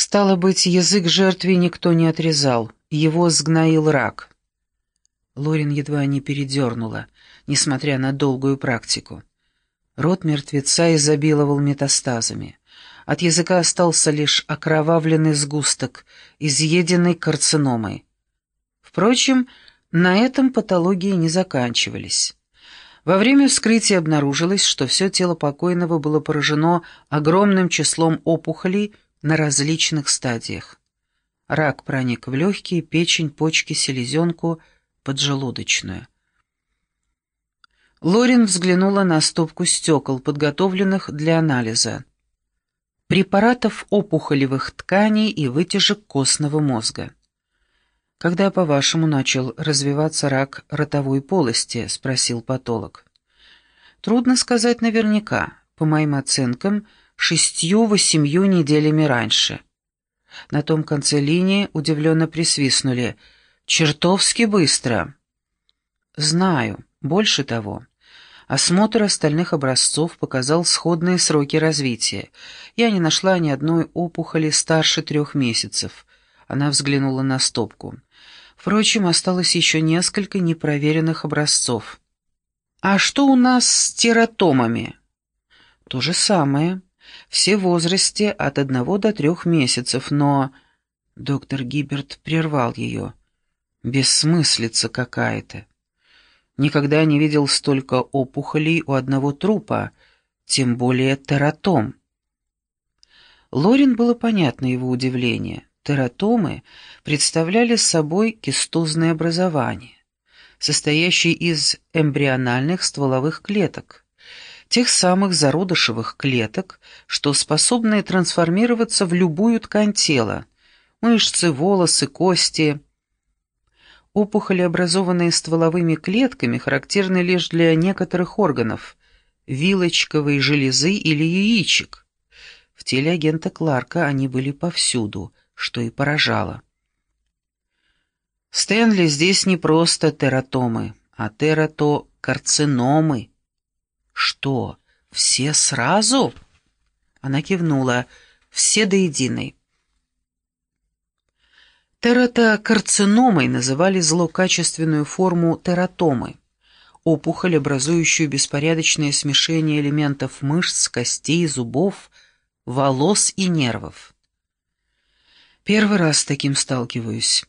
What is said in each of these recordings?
Стало быть, язык жертве никто не отрезал, его сгноил рак. Лорин едва не передернула, несмотря на долгую практику. Рот мертвеца изобиловал метастазами. От языка остался лишь окровавленный сгусток, изъеденный карциномой. Впрочем, на этом патологии не заканчивались. Во время вскрытия обнаружилось, что все тело покойного было поражено огромным числом опухолей на различных стадиях. Рак проник в легкие, печень, почки, селезенку, поджелудочную. Лорин взглянула на стопку стекол, подготовленных для анализа. Препаратов опухолевых тканей и вытяжек костного мозга. «Когда, по-вашему, начал развиваться рак ротовой полости?» — спросил патолог. «Трудно сказать наверняка. По моим оценкам, шестью-восемью неделями раньше». На том конце линии удивленно присвистнули. «Чертовски быстро!» «Знаю. Больше того». Осмотр остальных образцов показал сходные сроки развития. Я не нашла ни одной опухоли старше трех месяцев. Она взглянула на стопку. Впрочем, осталось еще несколько непроверенных образцов. А что у нас с тератомами? То же самое. Все в возрасте от одного до трех месяцев, но... Доктор Гиберт прервал ее. Бессмыслица какая-то. Никогда не видел столько опухолей у одного трупа, тем более тератом. Лорин было понятно его удивление. Тератомы представляли собой кистозное образование, состоящее из эмбриональных стволовых клеток, тех самых зародышевых клеток, что способны трансформироваться в любую ткань тела, мышцы, волосы, кости. Опухоли, образованные стволовыми клетками, характерны лишь для некоторых органов – вилочковой железы или яичек. В теле агента Кларка они были повсюду – что и поражало. Стэнли здесь не просто тератомы, а тератокарциномы. Что, все сразу? Она кивнула. Все до единой. Тератокарциномой называли злокачественную форму тератомы, опухоль, образующую беспорядочное смешение элементов мышц, костей, зубов, волос и нервов. Первый раз с таким сталкиваюсь.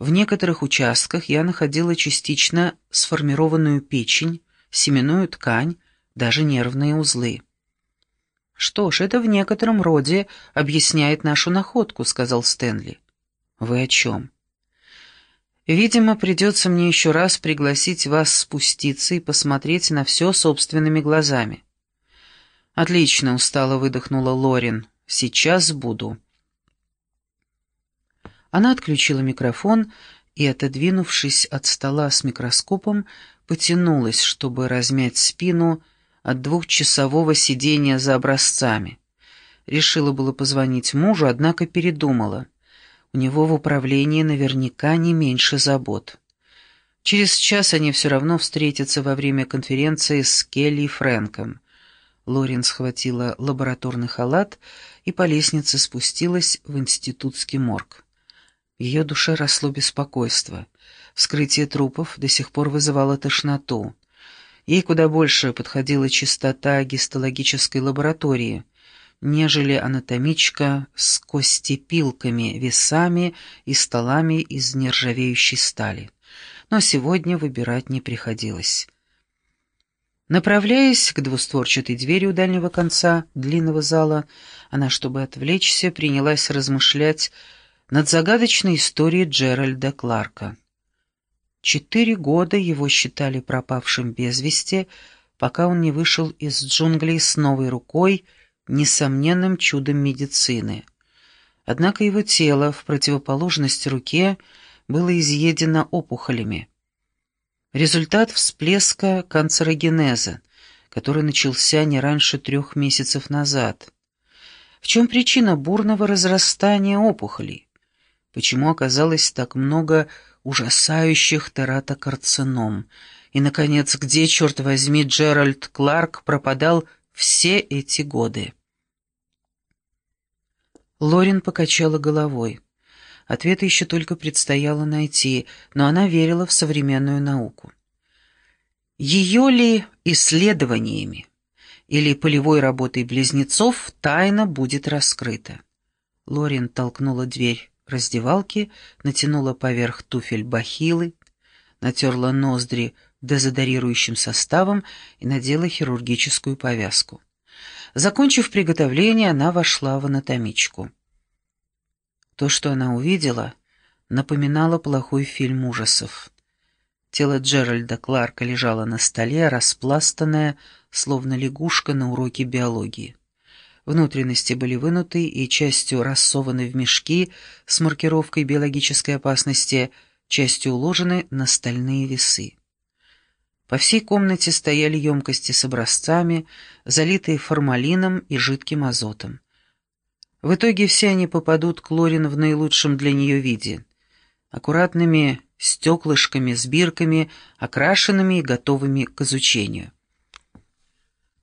В некоторых участках я находила частично сформированную печень, семенную ткань, даже нервные узлы. «Что ж, это в некотором роде объясняет нашу находку», — сказал Стэнли. «Вы о чем?» «Видимо, придется мне еще раз пригласить вас спуститься и посмотреть на все собственными глазами». «Отлично», — устало выдохнула Лорин. «Сейчас буду». Она отключила микрофон и, отодвинувшись от стола с микроскопом, потянулась, чтобы размять спину от двухчасового сидения за образцами. Решила было позвонить мужу, однако передумала. У него в управлении наверняка не меньше забот. Через час они все равно встретятся во время конференции с Келли и Фрэнком. Лорен схватила лабораторный халат и по лестнице спустилась в институтский морг. В ее душе росло беспокойство. Вскрытие трупов до сих пор вызывало тошноту. Ей куда больше подходила чистота гистологической лаборатории, нежели анатомичка с костепилками, весами и столами из нержавеющей стали. Но сегодня выбирать не приходилось. Направляясь к двустворчатой двери у дальнего конца длинного зала, она, чтобы отвлечься, принялась размышлять над загадочной историей Джеральда Кларка. Четыре года его считали пропавшим без вести, пока он не вышел из джунглей с новой рукой, несомненным чудом медицины. Однако его тело, в противоположность руке, было изъедено опухолями. Результат всплеска канцерогенеза, который начался не раньше трех месяцев назад. В чем причина бурного разрастания опухолей? почему оказалось так много ужасающих тератокарцином, и, наконец, где, черт возьми, Джеральд Кларк пропадал все эти годы. Лорин покачала головой. Ответа еще только предстояло найти, но она верила в современную науку. Ее ли исследованиями или полевой работой близнецов тайна будет раскрыта? Лорин толкнула дверь раздевалки, натянула поверх туфель бахилы, натерла ноздри дезодорирующим составом и надела хирургическую повязку. Закончив приготовление, она вошла в анатомичку. То, что она увидела, напоминало плохой фильм ужасов. Тело Джеральда Кларка лежало на столе, распластанное, словно лягушка на уроке биологии. Внутренности были вынуты и частью рассованы в мешки с маркировкой биологической опасности, частью уложены на стальные весы. По всей комнате стояли емкости с образцами, залитые формалином и жидким азотом. В итоге все они попадут к Лорин в наилучшем для нее виде. Аккуратными стеклышками с бирками, окрашенными и готовыми к изучению.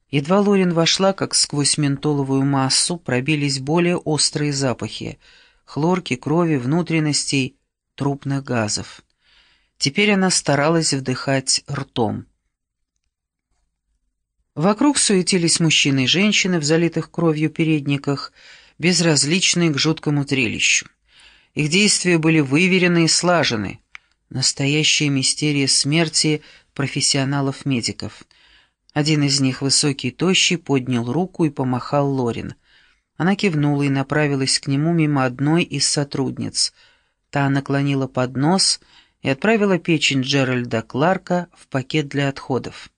Едва Лорин вошла, как сквозь ментоловую массу пробились более острые запахи — хлорки, крови, внутренностей, трупных газов. Теперь она старалась вдыхать ртом. Вокруг суетились мужчины и женщины в залитых кровью передниках, безразличные к жуткому зрелищу. Их действия были выверены и слажены. Настоящая мистерия смерти профессионалов-медиков. Один из них, высокий и тощий, поднял руку и помахал Лорин. Она кивнула и направилась к нему мимо одной из сотрудниц. Та наклонила поднос и отправила печень Джеральда Кларка в пакет для отходов.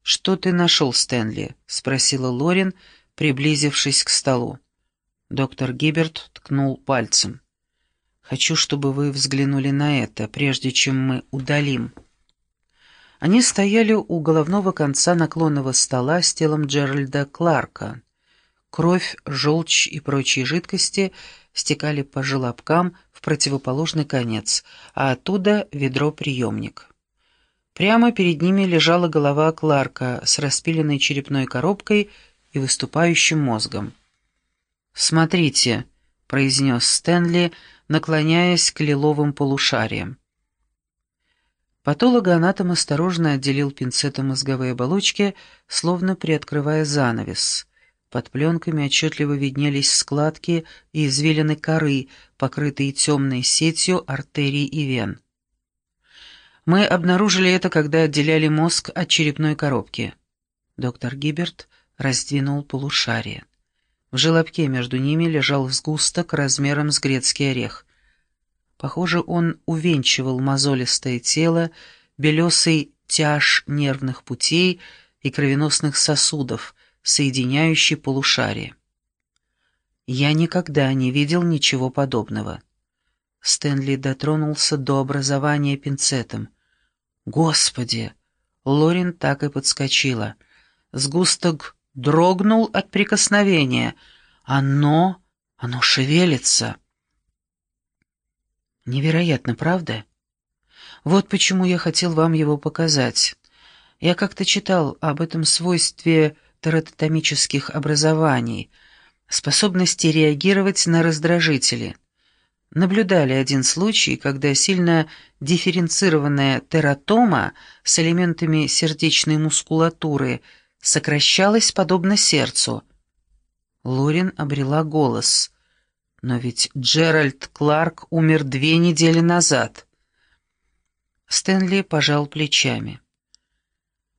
«Что ты нашел, Стэнли?» — спросила Лорин, приблизившись к столу. Доктор Гиберт ткнул пальцем. «Хочу, чтобы вы взглянули на это, прежде чем мы удалим». Они стояли у головного конца наклонного стола с телом Джеральда Кларка. Кровь, желчь и прочие жидкости стекали по желобкам в противоположный конец, а оттуда ведро-приемник. Прямо перед ними лежала голова Кларка с распиленной черепной коробкой и выступающим мозгом. «Смотрите», — произнес Стэнли, наклоняясь к лиловым полушариям. Патологоанатом осторожно отделил пинцетом мозговые оболочки, словно приоткрывая занавес. Под пленками отчетливо виднелись складки и извилины коры, покрытые темной сетью артерий и вен. Мы обнаружили это, когда отделяли мозг от черепной коробки. Доктор Гиберт раздвинул полушарие. В желобке между ними лежал сгусток размером с грецкий орех. Похоже, он увенчивал мозолистое тело, белесый тяж нервных путей и кровеносных сосудов, соединяющий полушарие. Я никогда не видел ничего подобного. Стэнли дотронулся до образования пинцетом. «Господи!» Лорин так и подскочила. Сгусток дрогнул от прикосновения. «Оно... оно шевелится!» «Невероятно, правда?» «Вот почему я хотел вам его показать. Я как-то читал об этом свойстве тератомических образований, способности реагировать на раздражители. Наблюдали один случай, когда сильно дифференцированная тератома с элементами сердечной мускулатуры сокращалась подобно сердцу. Лорин обрела голос. Но ведь Джеральд Кларк умер две недели назад. Стэнли пожал плечами.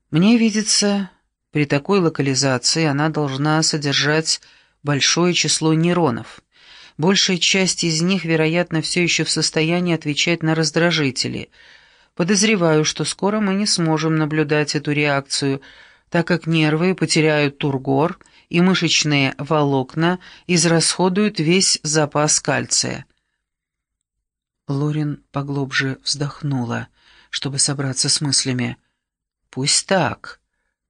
«Мне видится, при такой локализации она должна содержать большое число нейронов. Большая часть из них, вероятно, все еще в состоянии отвечать на раздражители. Подозреваю, что скоро мы не сможем наблюдать эту реакцию, так как нервы потеряют тургор, и мышечные волокна израсходуют весь запас кальция. Лорин поглубже вздохнула, чтобы собраться с мыслями. «Пусть так,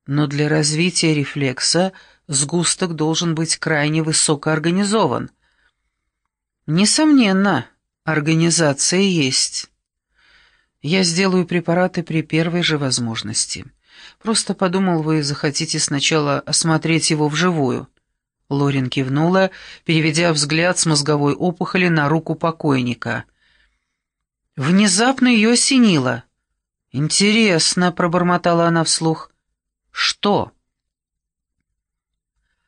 но для развития рефлекса сгусток должен быть крайне высокоорганизован». Несомненно, организация есть. Я сделаю препараты при первой же возможности. Просто подумал, вы захотите сначала осмотреть его вживую. Лорин кивнула, переведя взгляд с мозговой опухоли на руку покойника. Внезапно ее осенило. «Интересно», — пробормотала она вслух. «Что?»